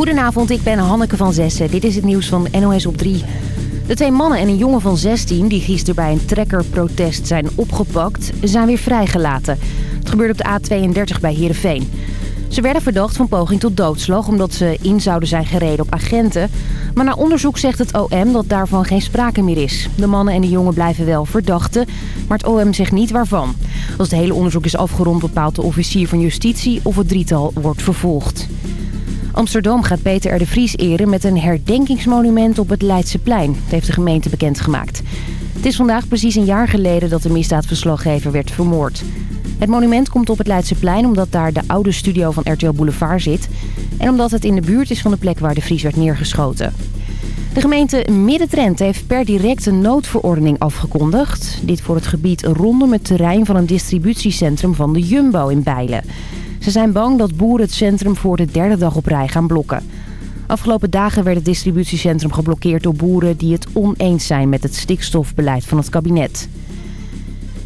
Goedenavond, ik ben Hanneke van Zessen. Dit is het nieuws van NOS op 3. De twee mannen en een jongen van 16 die gisteren bij een trekkerprotest zijn opgepakt... zijn weer vrijgelaten. Het gebeurde op de A32 bij Heerenveen. Ze werden verdacht van poging tot doodslag omdat ze in zouden zijn gereden op agenten. Maar na onderzoek zegt het OM dat daarvan geen sprake meer is. De mannen en de jongen blijven wel verdachten, maar het OM zegt niet waarvan. Als het hele onderzoek is afgerond bepaalt de officier van justitie of het drietal wordt vervolgd. Amsterdam gaat Peter R. de Vries eren met een herdenkingsmonument op het Leidseplein. Dat heeft de gemeente bekendgemaakt. Het is vandaag precies een jaar geleden dat de misdaadverslaggever werd vermoord. Het monument komt op het Leidseplein omdat daar de oude studio van RTL Boulevard zit... en omdat het in de buurt is van de plek waar de Vries werd neergeschoten. De gemeente Middentrent heeft per direct een noodverordening afgekondigd. Dit voor het gebied rondom het terrein van een distributiecentrum van de Jumbo in Bijlen. Ze zijn bang dat boeren het centrum voor de derde dag op rij gaan blokken. Afgelopen dagen werd het distributiecentrum geblokkeerd door boeren die het oneens zijn met het stikstofbeleid van het kabinet.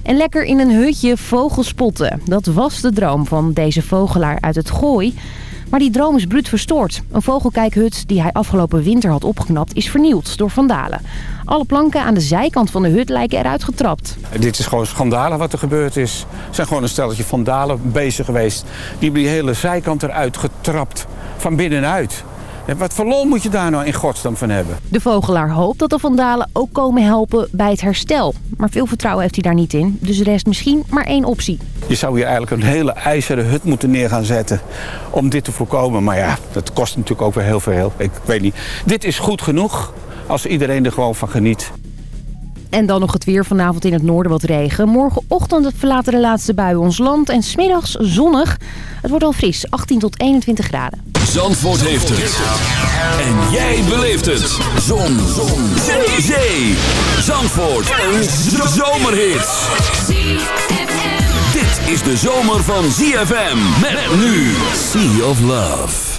En lekker in een hutje vogelspotten. Dat was de droom van deze vogelaar uit het Gooi. Maar die droom is bruut verstoord. Een vogelkijkhut die hij afgelopen winter had opgeknapt is vernield door vandalen. Alle planken aan de zijkant van de hut lijken eruit getrapt. Dit is gewoon schandalen wat er gebeurd is. Er zijn gewoon een stelletje vandalen bezig geweest. Die hebben die hele zijkant eruit getrapt. Van binnenuit. Wat voor lol moet je daar nou in godsnaam van hebben? De vogelaar hoopt dat de vandalen ook komen helpen bij het herstel. Maar veel vertrouwen heeft hij daar niet in. Dus rest misschien maar één optie. Je zou hier eigenlijk een hele ijzeren hut moeten neer gaan zetten om dit te voorkomen. Maar ja, dat kost natuurlijk ook weer heel veel. Ik weet niet. Dit is goed genoeg als iedereen er gewoon van geniet. En dan nog het weer. Vanavond in het noorden wat regen. Morgenochtend verlaten de laatste buien ons land. En smiddags zonnig. Het wordt al fris. 18 tot 21 graden. Zandvoort heeft het. En jij beleeft het. Zon. Zon. Zee. Zandvoort. Een zomerhit. Dit is de zomer van ZFM. Met nu. Sea of Love.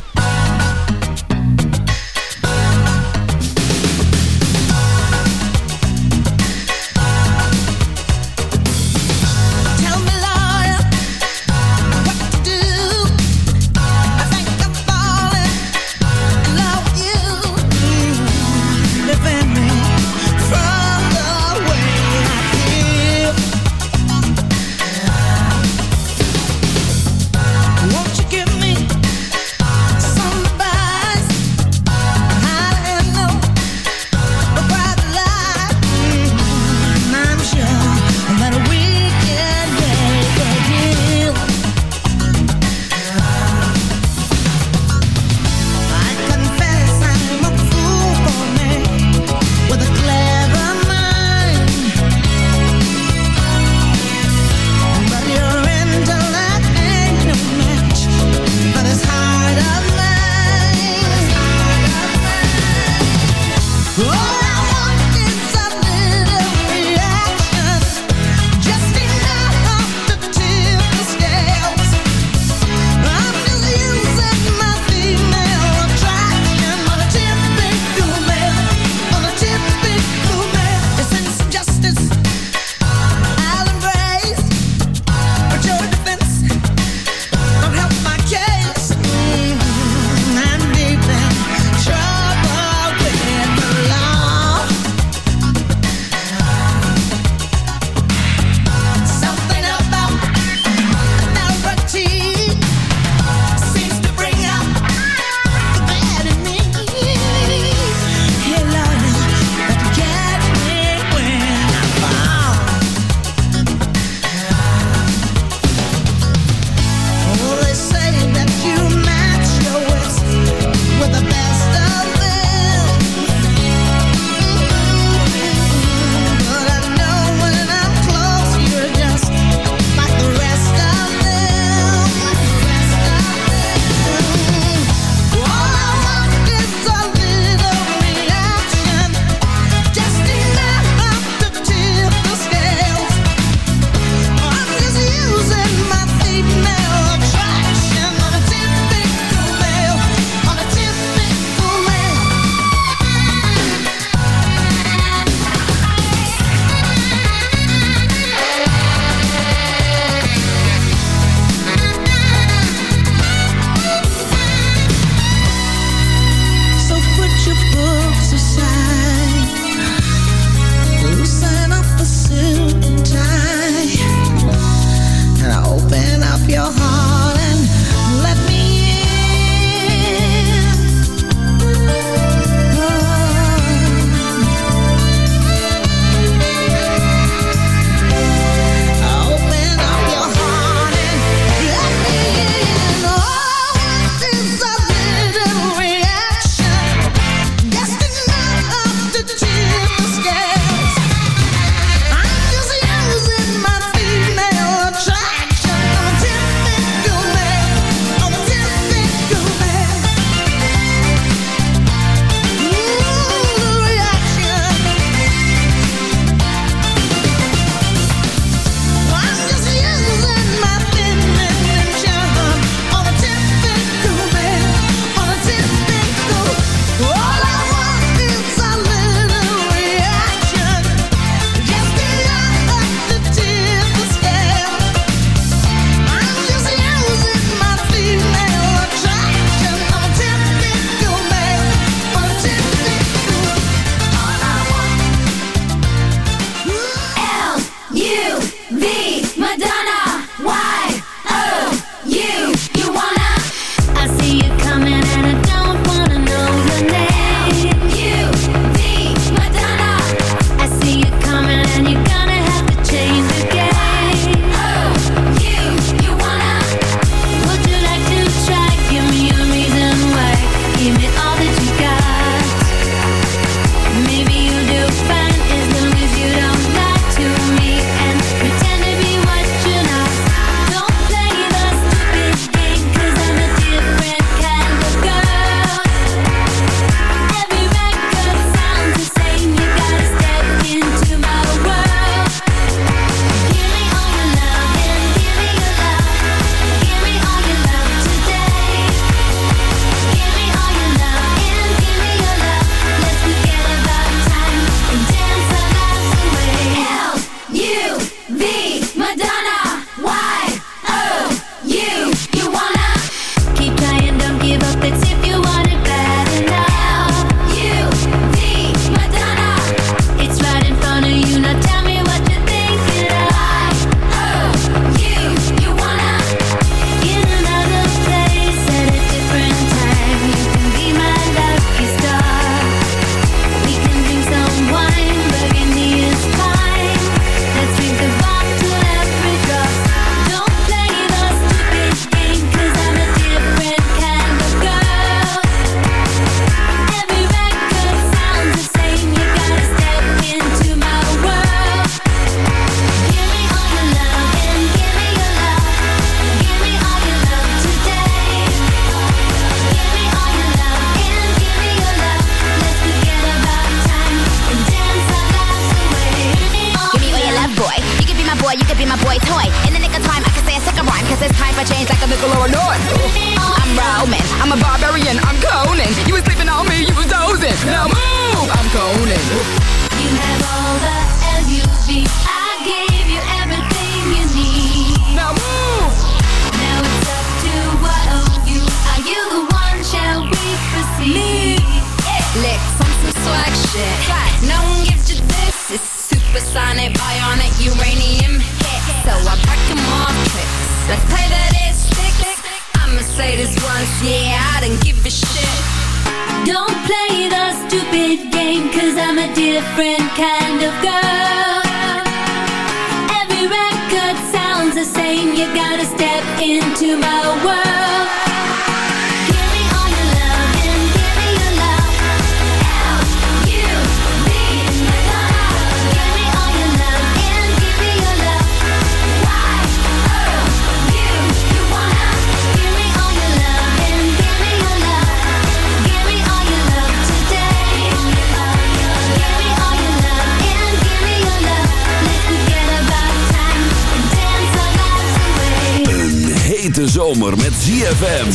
Zomer met ZFM.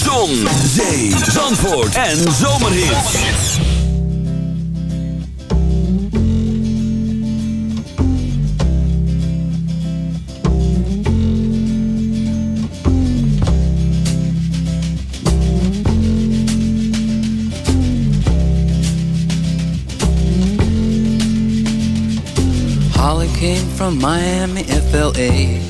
Zon, zee, zandvoort en zomerhits. Holly came from Miami, FLA.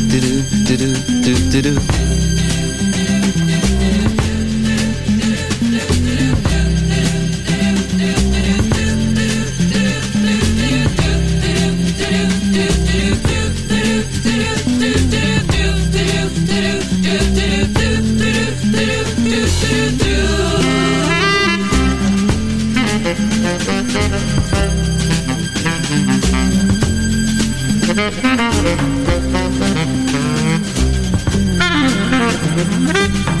do do do do do do. Thank you. Thank you.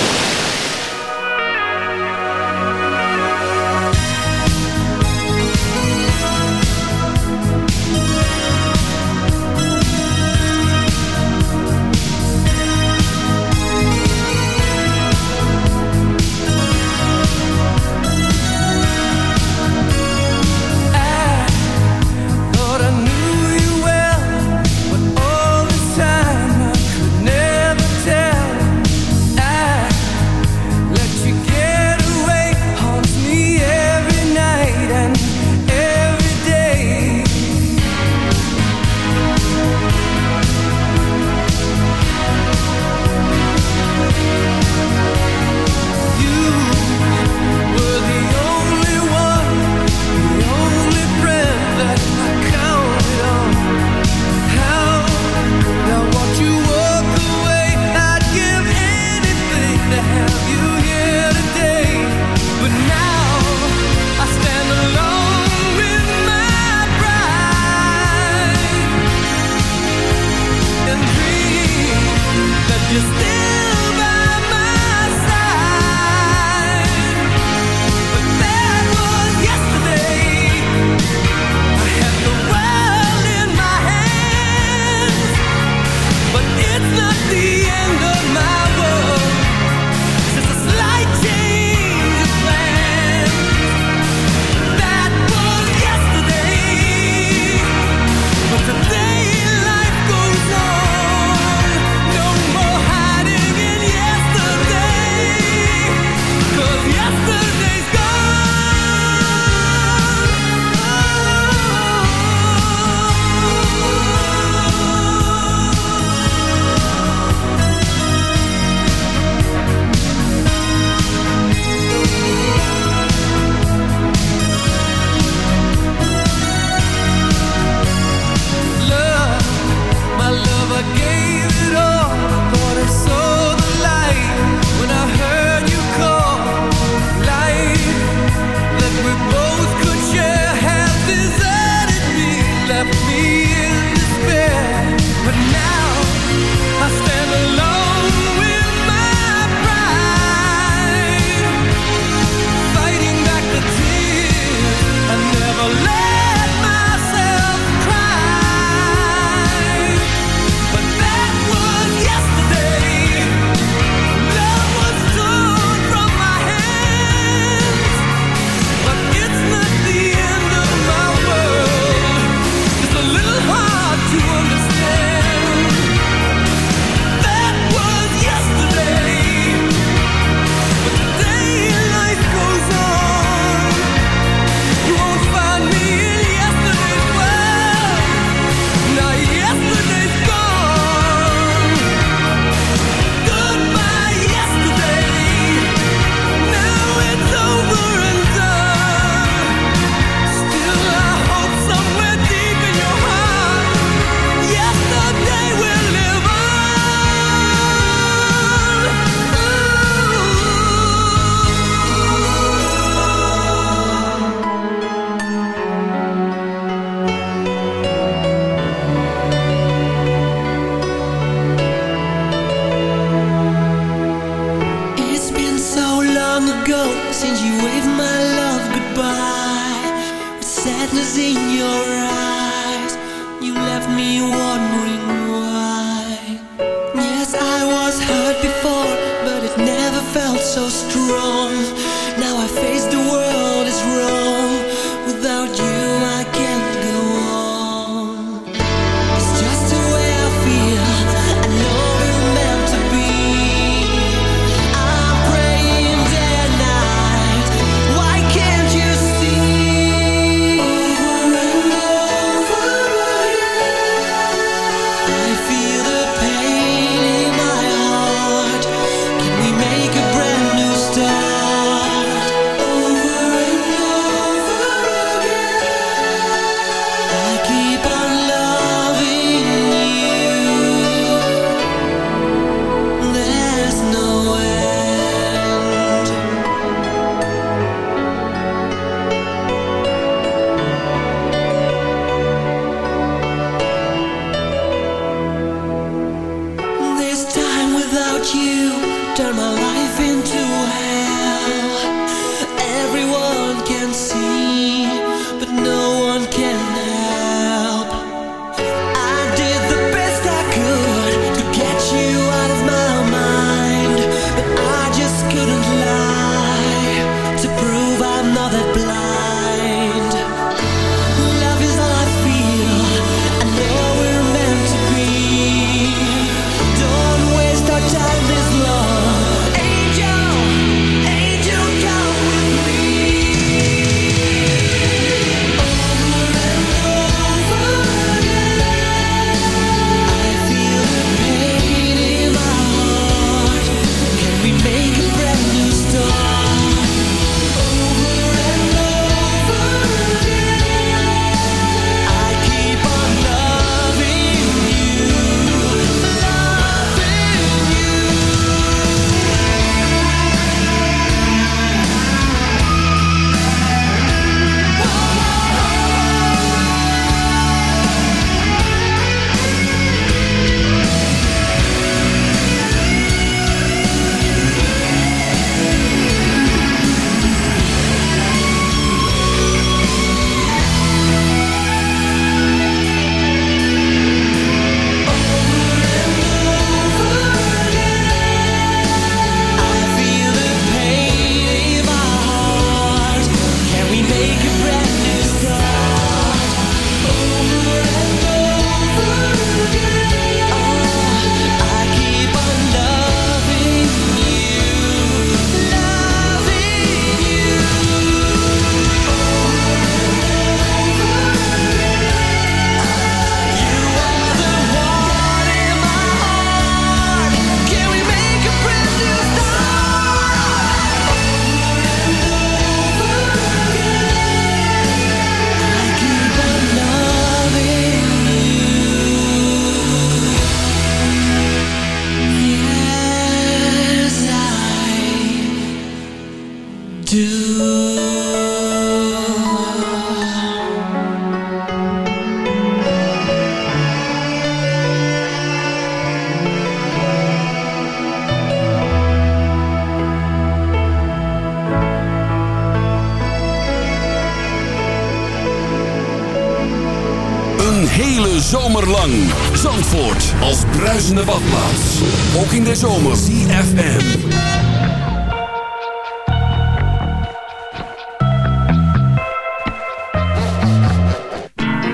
zomer. ZFM.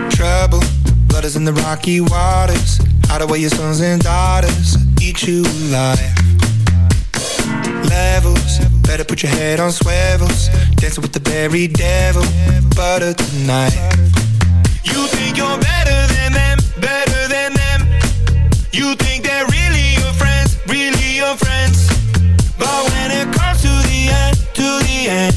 Trouble, blood is in the rocky waters. Out of away your sons and daughters. Eat you alive. Levels, better put your head on swivels. Dancing with the very devil. Butter tonight. You think you're better than them, better than them. You think that yeah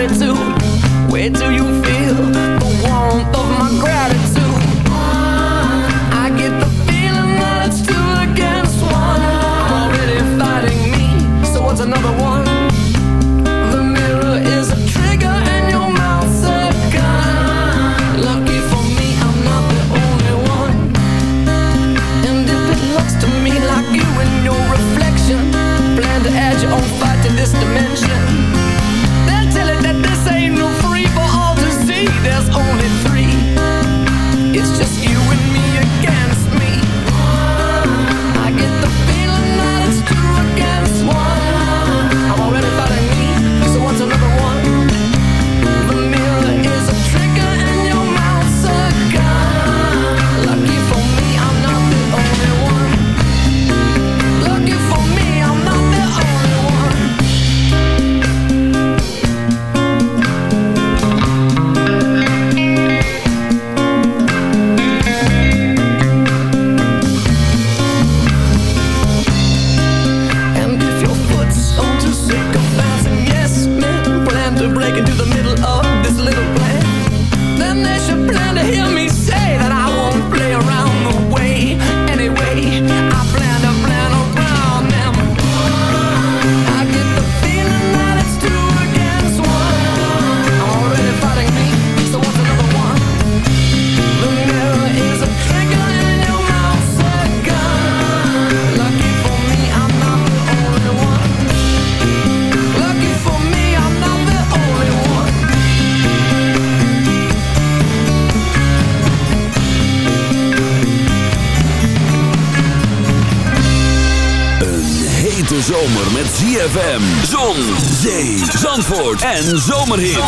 attitude. Where do you en zomerhit.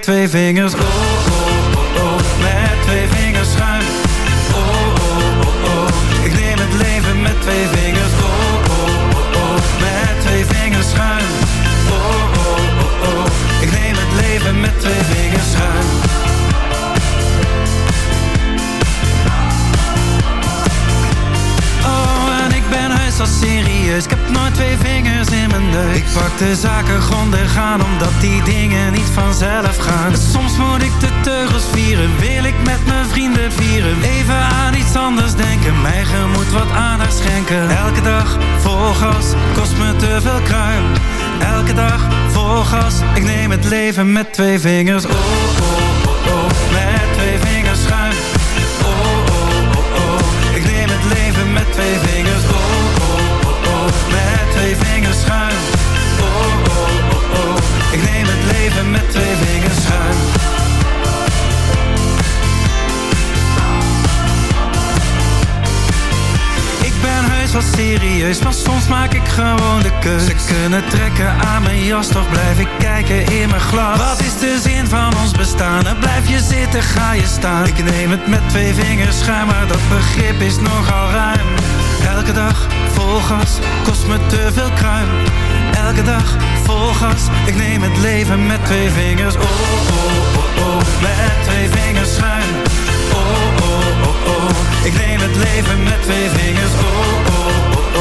Twee vingers. Oh, leven met twee vingers. Oh, oh, serieus, maar soms maak ik gewoon de keus. Ze kunnen trekken aan mijn jas, toch blijf ik kijken in mijn glas. Wat is de zin van ons bestaan? En blijf je zitten, ga je staan. Ik neem het met twee vingers schuim, maar dat begrip is nogal ruim. Elke dag vol gas, kost me te veel kruim. Elke dag vol gas, ik neem het leven met twee vingers. Oh, oh, oh, oh, met twee vingers schuim. Oh, oh, oh, oh, ik neem het leven met twee vingers. Oh, oh,